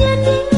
mati